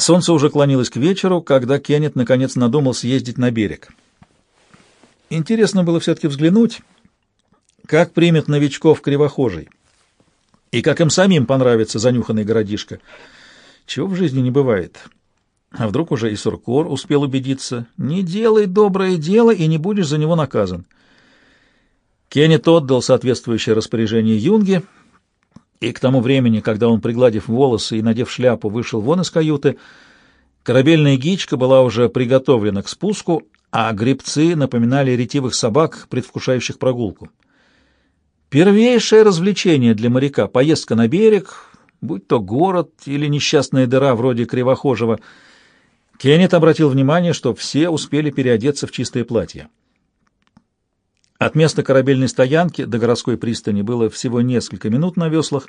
Солнце уже клонилось к вечеру, когда Кеннет наконец надумал съездить на берег. Интересно было все-таки взглянуть, как примет новичков кривохожий, и как им самим понравится занюханный городишко. Чего в жизни не бывает. А вдруг уже и Суркор успел убедиться? Не делай доброе дело, и не будешь за него наказан. Кеннет отдал соответствующее распоряжение Юнге, и к тому времени, когда он, пригладив волосы и надев шляпу, вышел вон из каюты, корабельная гичка была уже приготовлена к спуску, а гребцы напоминали ретивых собак, предвкушающих прогулку. Первейшее развлечение для моряка — поездка на берег, будь то город или несчастная дыра вроде Кривохожего. Кеннет обратил внимание, что все успели переодеться в чистые платья. От места корабельной стоянки до городской пристани было всего несколько минут на веслах.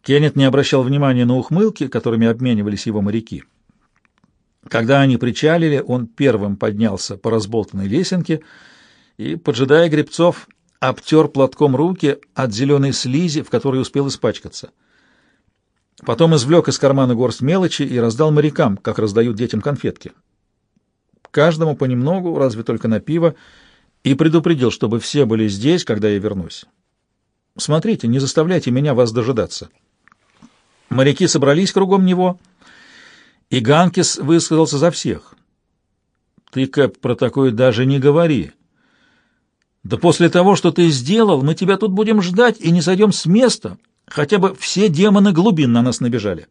Кеннет не обращал внимания на ухмылки, которыми обменивались его моряки. Когда они причалили, он первым поднялся по разболтанной лесенке и, поджидая гребцов, обтер платком руки от зеленой слизи, в которой успел испачкаться. Потом извлек из кармана горсть мелочи и раздал морякам, как раздают детям конфетки. Каждому понемногу, разве только на пиво, и предупредил, чтобы все были здесь, когда я вернусь. Смотрите, не заставляйте меня вас дожидаться. Моряки собрались кругом него, и Ганкис высказался за всех. Ты, Кэп, про такое даже не говори. Да после того, что ты сделал, мы тебя тут будем ждать и не сойдем с места, хотя бы все демоны глубин на нас набежали.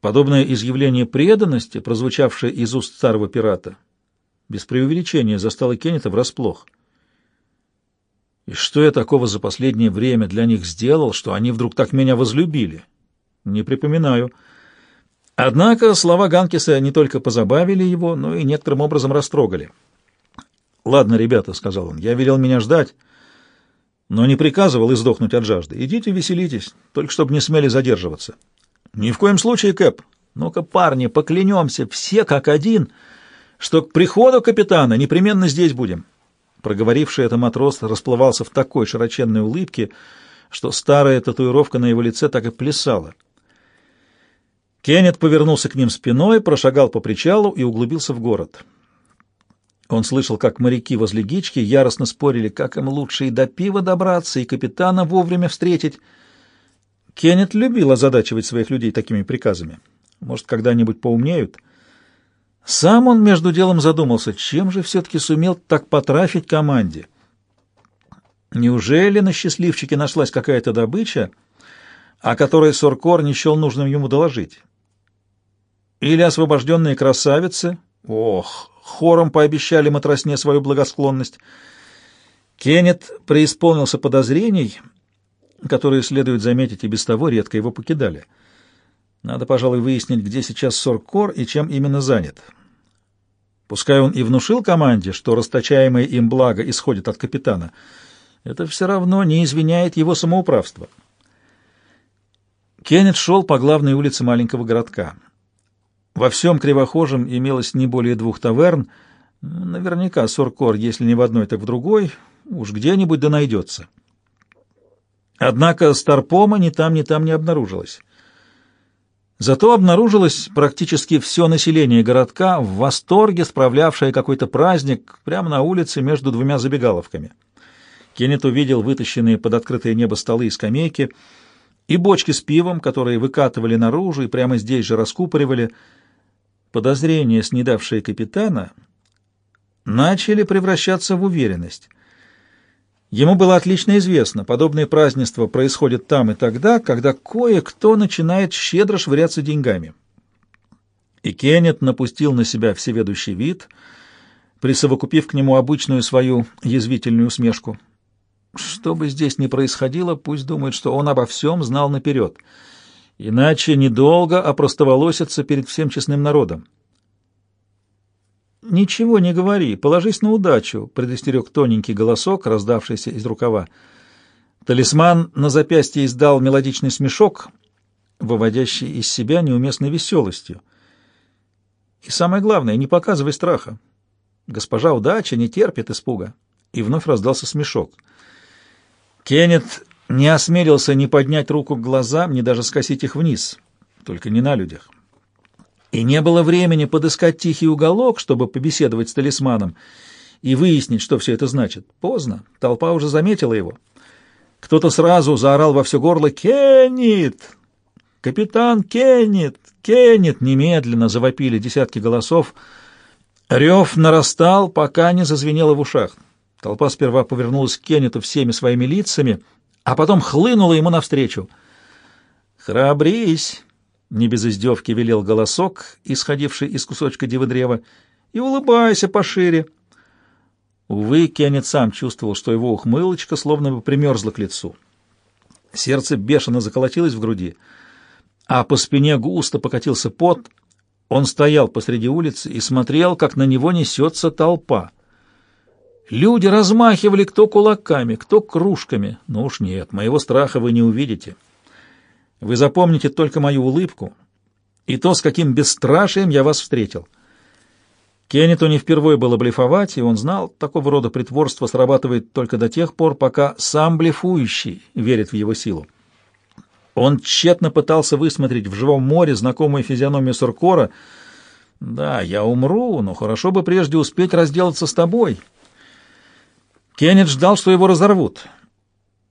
Подобное изъявление преданности, прозвучавшее из уст старого пирата, без преувеличения застала Кеннета врасплох. И что я такого за последнее время для них сделал, что они вдруг так меня возлюбили? Не припоминаю. Однако слова Ганкиса не только позабавили его, но и некоторым образом растрогали. «Ладно, ребята», — сказал он, — «я велел меня ждать, но не приказывал издохнуть от жажды. Идите веселитесь, только чтобы не смели задерживаться». «Ни в коем случае, Кэп. Ну-ка, парни, поклянемся, все как один», — что к приходу капитана непременно здесь будем. Проговоривший это матрос расплывался в такой широченной улыбке, что старая татуировка на его лице так и плясала. Кеннет повернулся к ним спиной, прошагал по причалу и углубился в город. Он слышал, как моряки возле гички яростно спорили, как им лучше и до пива добраться, и капитана вовремя встретить. Кеннет любил озадачивать своих людей такими приказами. Может, когда-нибудь поумнеют — сам он между делом задумался, чем же все-таки сумел так потрафить команде. Неужели на счастливчике нашлась какая-то добыча, о которой Соркор не счел нужным ему доложить? Или освобожденные красавицы? Ох, хором пообещали матросне свою благосклонность. Кеннет преисполнился подозрений, которые, следует заметить, и без того редко его покидали — надо, пожалуй, выяснить, где сейчас Соркор и чем именно занят. Пускай он и внушил команде, что расточаемое им благо исходит от капитана, это все равно не извиняет его самоуправство. Кеннет шел по главной улице маленького городка. Во всем Кривохожем имелось не более двух таверн. Наверняка Соркор, если не в одной, так в другой, уж где-нибудь да найдется. Однако Старпома ни там, ни там не обнаружилось. Зато обнаружилось практически все население городка в восторге, справлявшее какой-то праздник прямо на улице между двумя забегаловками. Кеннет увидел вытащенные под открытое небо столы и скамейки и бочки с пивом, которые выкатывали наружу и прямо здесь же раскупоривали. Подозрения, снедавшие капитана, начали превращаться в уверенность. Ему было отлично известно, подобные празднества происходят там и тогда, когда кое-кто начинает щедро швыряться деньгами. И Кеннет напустил на себя всеведущий вид, присовокупив к нему обычную свою язвительную усмешку. Что бы здесь ни происходило, пусть думает, что он обо всем знал наперед. Иначе недолго опростоволосится перед всем честным народом. «Ничего не говори, положись на удачу», — предостерег тоненький голосок, раздавшийся из рукава. Талисман на запястье издал мелодичный смешок, выводящий из себя неуместной веселостью. И самое главное, не показывай страха. Госпожа удача не терпит испуга. И вновь раздался смешок. Кеннет не осмелился ни поднять руку к глазам, ни даже скосить их вниз. только не на людях. И не было времени подыскать тихий уголок, чтобы побеседовать с талисманом и выяснить, что все это значит. Поздно, толпа уже заметила его. Кто-то сразу заорал во все горло «Кеннит! Капитан Кеннит! Кеннит!» Немедленно завопили десятки голосов. Рев нарастал, пока не зазвенело в ушах. Толпа сперва повернулась к Кенниту всеми своими лицами, а потом хлынула ему навстречу. «Храбрись!» Не без издевки велел голосок, исходивший из кусочка дивы древа, и улыбайся пошире. Увы, Кеннет сам чувствовал, что его ухмылочка словно бы примерзла к лицу. Сердце бешено заколотилось в груди, а по спине густо покатился пот. Он стоял посреди улицы и смотрел, как на него несется толпа. Люди размахивали кто кулаками, кто кружками. Ну уж нет, моего страха вы не увидите. Вы запомните только мою улыбку и то, с каким бесстрашием я вас встретил. Кеннету не впервые было блефовать, и он знал, такого рода притворство срабатывает только до тех пор, пока сам блефующий верит в его силу. Он тщетно пытался высмотреть в живом море знакомую физиономию Суркора. «Да, я умру, но хорошо бы прежде успеть разделаться с тобой». Кеннет ждал, что его разорвут.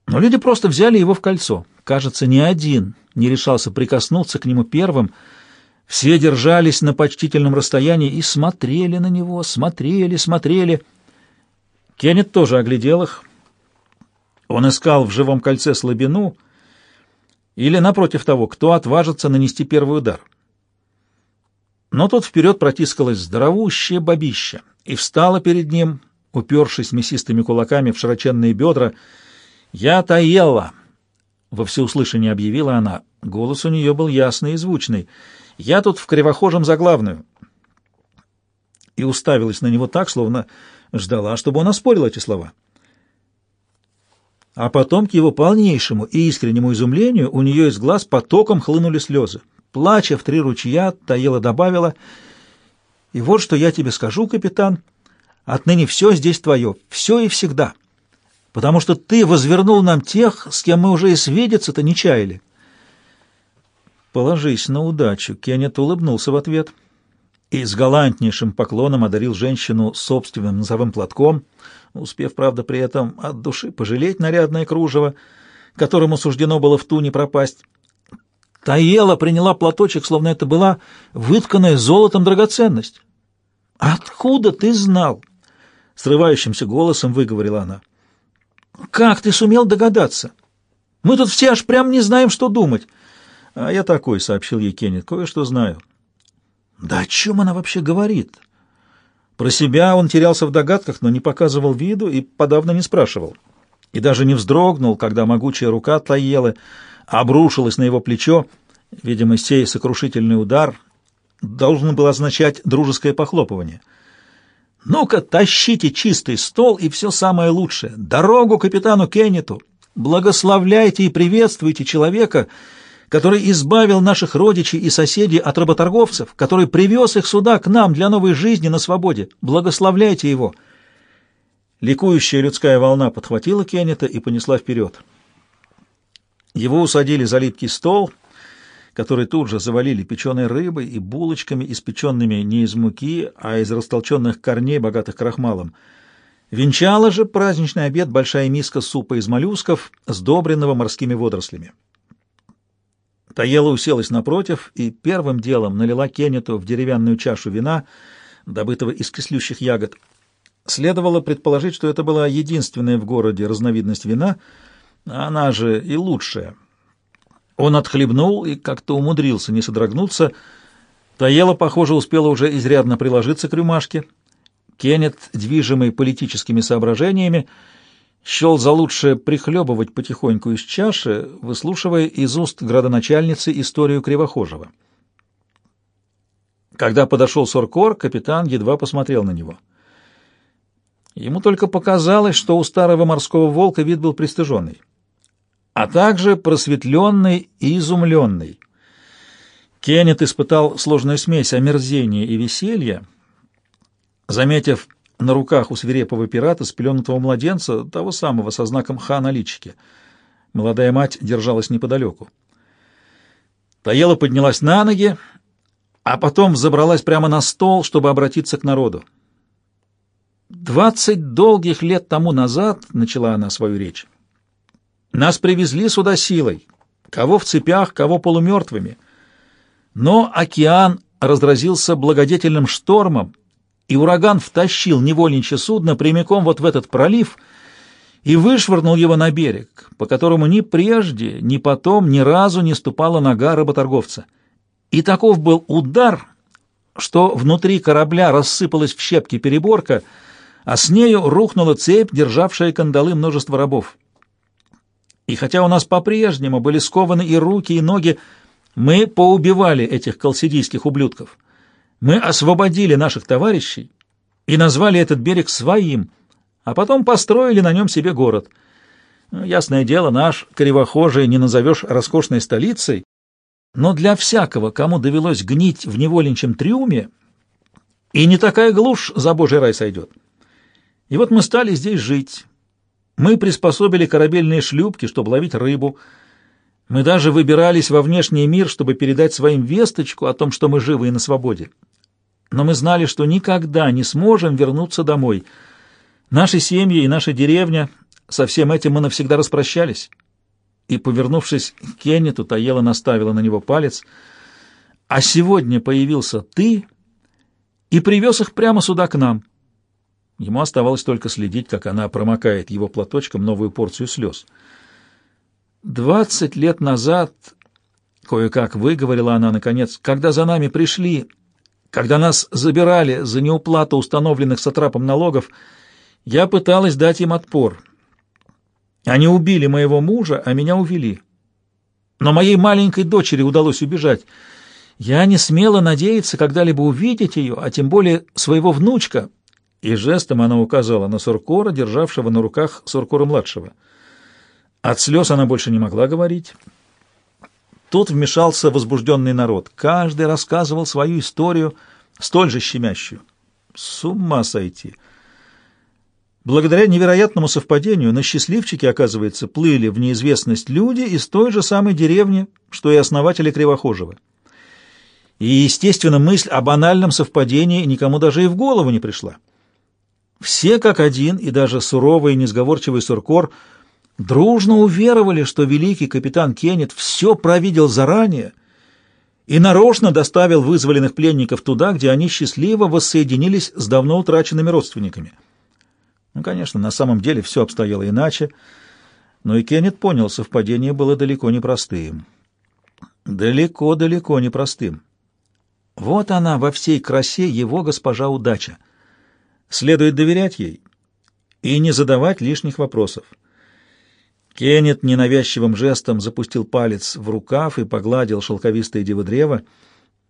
Но люди просто взяли его в кольцо. Кажется, ни один не решался прикоснуться к нему первым. Все держались на почтительном расстоянии и смотрели на него, смотрели, смотрели. Кеннет тоже оглядел их. Он искал в живом кольце слабину или, напротив того, кто отважится нанести первый удар. Но тут вперед протискалась здоровущая бабища и встала перед ним, упершись мясистыми кулаками в широченные бедра. «Я Таелла!» — во всеуслышание объявила она. Голос у нее был ясный и звучный. «Я тут в кривохожем за главную!» И уставилась на него так, словно ждала, чтобы он оспорил эти слова. А потом, к его полнейшему и искреннему изумлению, у нее из глаз потоком хлынули слезы. Плача в три ручья, Таела добавила, «И вот что я тебе скажу, капитан, отныне все здесь твое, все и всегда» потому что ты возвернул нам тех, с кем мы уже и свидеться-то не чаяли. Положись на удачу. Кеннет улыбнулся в ответ и с галантнейшим поклоном одарил женщину собственным носовым платком, успев, правда, при этом от души пожалеть нарядное кружево, которому суждено было в ту пропасть. Таела приняла платочек, словно это была вытканная золотом драгоценность. «Откуда ты знал?» — срывающимся голосом выговорила она. Как ты сумел догадаться? Мы тут все аж прям не знаем, что думать. А я такой, сообщил ей Кеннет, кое-что знаю. Да о чем она вообще говорит? Про себя он терялся в догадках, но не показывал виду и подавно не спрашивал. И даже не вздрогнул, когда могучая рука Таелы обрушилась на его плечо. Видимо, сей сокрушительный удар должен был означать дружеское похлопывание — ну-ка, тащите чистый стол и все самое лучшее. Дорогу капитану Кеннету. Благословляйте и приветствуйте человека, который избавил наших родичей и соседей от работорговцев, который привез их сюда, к нам, для новой жизни на свободе. Благословляйте его. Ликующая людская волна подхватила Кеннета и понесла вперед. Его усадили за липкий стол — который тут же завалили печеной рыбой и булочками, испеченными не из муки, а из растолченных корней, богатых крахмалом. Венчала же праздничный обед большая миска супа из моллюсков, сдобренного морскими водорослями. Таела уселась напротив и первым делом налила Кеннету в деревянную чашу вина, добытого из кислющих ягод. Следовало предположить, что это была единственная в городе разновидность вина, она же и лучшая — он отхлебнул и как-то умудрился не содрогнуться. Таела, похоже, успела уже изрядно приложиться к рюмашке. Кеннет, движимый политическими соображениями, счел за лучшее прихлебывать потихоньку из чаши, выслушивая из уст градоначальницы историю Кривохожего. Когда подошел Соркор, капитан едва посмотрел на него. Ему только показалось, что у старого морского волка вид был пристыженный а также просветленный и изумленный. Кеннет испытал сложную смесь омерзения и веселья, заметив на руках у свирепого пирата спеленутого младенца, того самого со знаком «Х» на личике. Молодая мать держалась неподалеку. Таела поднялась на ноги, а потом забралась прямо на стол, чтобы обратиться к народу. «Двадцать долгих лет тому назад, — начала она свою речь, — нас привезли сюда силой, кого в цепях, кого полумертвыми. Но океан разразился благодетельным штормом, и ураган втащил невольничье судно прямиком вот в этот пролив и вышвырнул его на берег, по которому ни прежде, ни потом ни разу не ступала нога рыботорговца. И таков был удар, что внутри корабля рассыпалась в щепки переборка, а с нею рухнула цепь, державшая кандалы множества рабов. И хотя у нас по-прежнему были скованы и руки, и ноги, мы поубивали этих колсидийских ублюдков. Мы освободили наших товарищей и назвали этот берег своим, а потом построили на нем себе город. Ну, ясное дело, наш кривохожий не назовешь роскошной столицей, но для всякого, кому довелось гнить в неволенчем трюме, и не такая глушь за божий рай сойдет. И вот мы стали здесь жить. Мы приспособили корабельные шлюпки, чтобы ловить рыбу, мы даже выбирались во внешний мир, чтобы передать своим весточку о том, что мы живы и на свободе. Но мы знали, что никогда не сможем вернуться домой. Наши семьи и наша деревня, со всем этим мы навсегда распрощались. И, повернувшись к Кеннету, Таела наставила на него палец. «А сегодня появился ты и привез их прямо сюда к нам». Ему оставалось только следить, как она промокает его платочком новую порцию слез — Двадцать лет назад, кое-как выговорила она наконец, когда за нами пришли, когда нас забирали за неуплату установленных сатрапом налогов, я пыталась дать им отпор. Они убили моего мужа, а меня увели. Но моей маленькой дочери удалось убежать. Я не смела надеяться когда-либо увидеть ее, а тем более своего внучка. И жестом она указала на Суркора, державшего на руках Суркора-младшего. От слез она больше не могла говорить. Тут вмешался возбужденный народ. Каждый рассказывал свою историю, столь же щемящую. С ума сойти! Благодаря невероятному совпадению на счастливчике, оказывается, плыли в неизвестность люди из той же самой деревни, что и основатели Кривохожего. И, естественно, мысль о банальном совпадении никому даже и в голову не пришла. Все как один, и даже суровый и несговорчивый Суркор – дружно уверовали, что великий капитан Кеннет все провидел заранее и нарочно доставил вызволенных пленников туда, где они счастливо воссоединились с давно утраченными родственниками. Ну, конечно, на самом деле все обстояло иначе, но и Кеннет понял, совпадение было далеко не простым. Далеко-далеко не простым. Вот она во всей красе его госпожа удача. Следует доверять ей и не задавать лишних вопросов. Кеннет ненавязчивым жестом запустил палец в рукав и погладил шелковистое древо.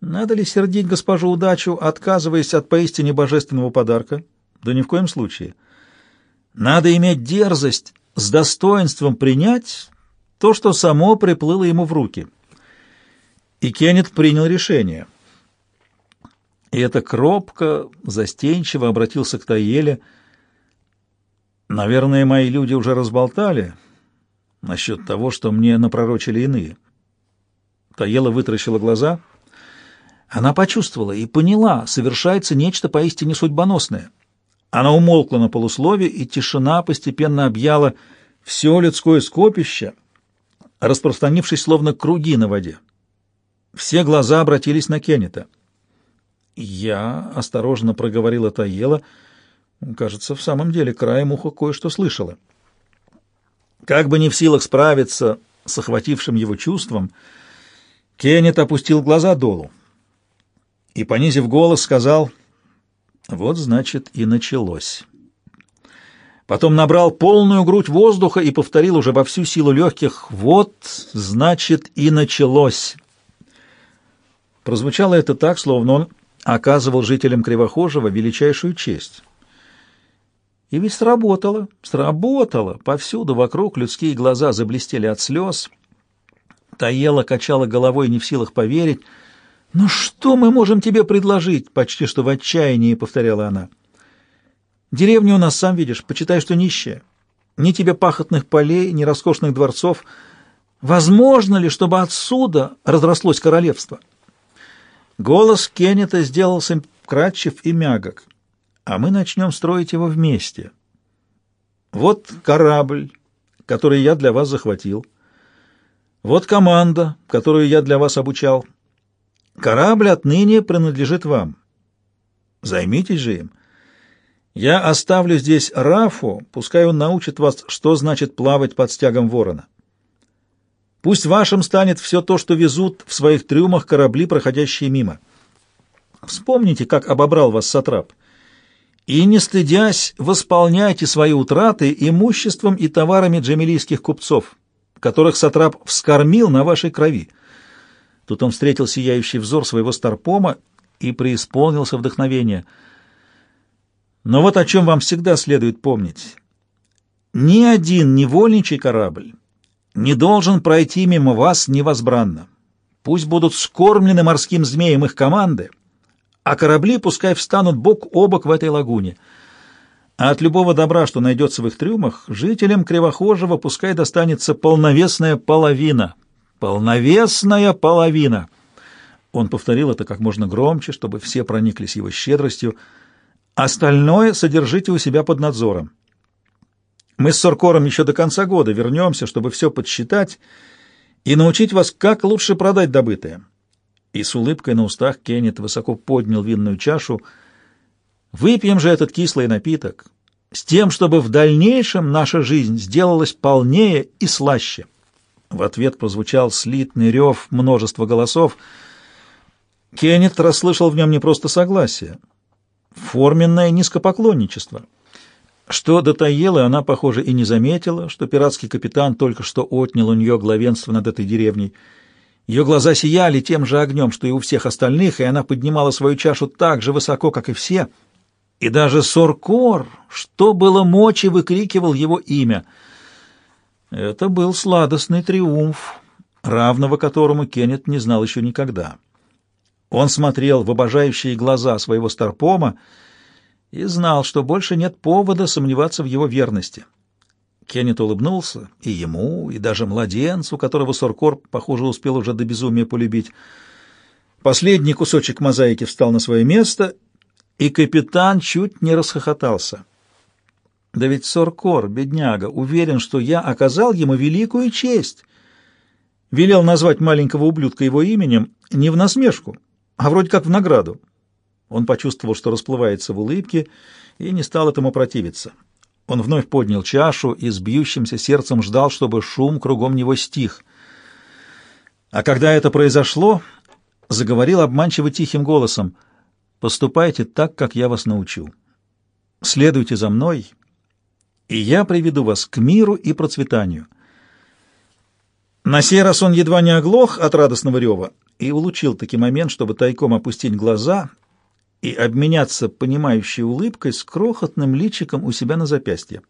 Надо ли сердить госпожу удачу, отказываясь от поистине божественного подарка? Да ни в коем случае. Надо иметь дерзость с достоинством принять то, что само приплыло ему в руки. И Кеннет принял решение. И это кропко, застенчиво обратился к Таеле. «Наверное, мои люди уже разболтали» насчет того, что мне напророчили иные. Таела вытаращила глаза. Она почувствовала и поняла, совершается нечто поистине судьбоносное. Она умолкла на полуслове, и тишина постепенно объяла все людское скопище, распространившись словно круги на воде. Все глаза обратились на Кеннета. «Я осторожно проговорила Таела. Кажется, в самом деле краем уха кое-что слышала». Как бы не в силах справиться с охватившим его чувством, Кеннет опустил глаза долу и, понизив голос, сказал «Вот, значит, и началось». Потом набрал полную грудь воздуха и повторил уже во всю силу легких «Вот, значит, и началось». Прозвучало это так, словно он оказывал жителям Кривохожего величайшую честь. И ведь сработало, сработало. Повсюду вокруг людские глаза заблестели от слез. Таела качала головой, не в силах поверить. «Ну что мы можем тебе предложить?» — почти что в отчаянии повторяла она. «Деревня у нас, сам видишь, почитай, что нищая. Ни тебе пахотных полей, ни роскошных дворцов. Возможно ли, чтобы отсюда разрослось королевство? Голос Кеннета сделался кратчев и мягок, а мы начнем строить его вместе. Вот корабль, который я для вас захватил. Вот команда, которую я для вас обучал. Корабль отныне принадлежит вам. Займитесь же им. Я оставлю здесь Рафу, пускай он научит вас, что значит плавать под стягом ворона. Пусть вашим станет все то, что везут в своих трюмах корабли, проходящие мимо. Вспомните, как обобрал вас Сатрап. И, не стыдясь, восполняйте свои утраты имуществом и товарами джамилийских купцов, которых Сатрап вскормил на вашей крови. Тут он встретил сияющий взор своего старпома и преисполнился вдохновения. Но вот о чем вам всегда следует помнить. Ни один невольничий корабль не должен пройти мимо вас невозбранно. Пусть будут скормлены морским змеем их команды, а корабли пускай встанут бок о бок в этой лагуне. А от любого добра, что найдется в их трюмах, жителям Кривохожего пускай достанется полновесная половина. Полновесная половина. Он повторил это как можно громче, чтобы все прониклись его щедростью. Остальное содержите у себя под надзором. Мы с Соркором еще до конца года вернемся, чтобы все подсчитать и научить вас, как лучше продать добытое. И с улыбкой на устах Кеннет высоко поднял винную чашу. Выпьем же этот кислый напиток с тем, чтобы в дальнейшем наша жизнь сделалась полнее и слаще. В ответ прозвучал слитный рев множества голосов. Кеннет расслышал в нем не просто согласие, форменное низкопоклонничество — что до Таелы она, похоже, и не заметила, что пиратский капитан только что отнял у нее главенство над этой деревней. Ее глаза сияли тем же огнем, что и у всех остальных, и она поднимала свою чашу так же высоко, как и все. И даже Соркор, что было мочи, выкрикивал его имя. Это был сладостный триумф, равного которому Кеннет не знал еще никогда. Он смотрел в обожающие глаза своего старпома, и знал, что больше нет повода сомневаться в его верности. Кеннет улыбнулся и ему, и даже младенцу, которого Соркор, похоже, успел уже до безумия полюбить. Последний кусочек мозаики встал на свое место, и капитан чуть не расхохотался. Да ведь Соркор, бедняга, уверен, что я оказал ему великую честь. Велел назвать маленького ублюдка его именем не в насмешку, а вроде как в награду. Он почувствовал, что расплывается в улыбке, и не стал этому противиться. Он вновь поднял чашу и с бьющимся сердцем ждал, чтобы шум кругом него стих. А когда это произошло, заговорил обманчиво тихим голосом, «Поступайте так, как я вас научу. Следуйте за мной, и я приведу вас к миру и процветанию». На сей раз он едва не оглох от радостного рева и улучил таки момент, чтобы тайком опустить глаза и обменяться понимающей улыбкой с крохотным личиком у себя на запястье.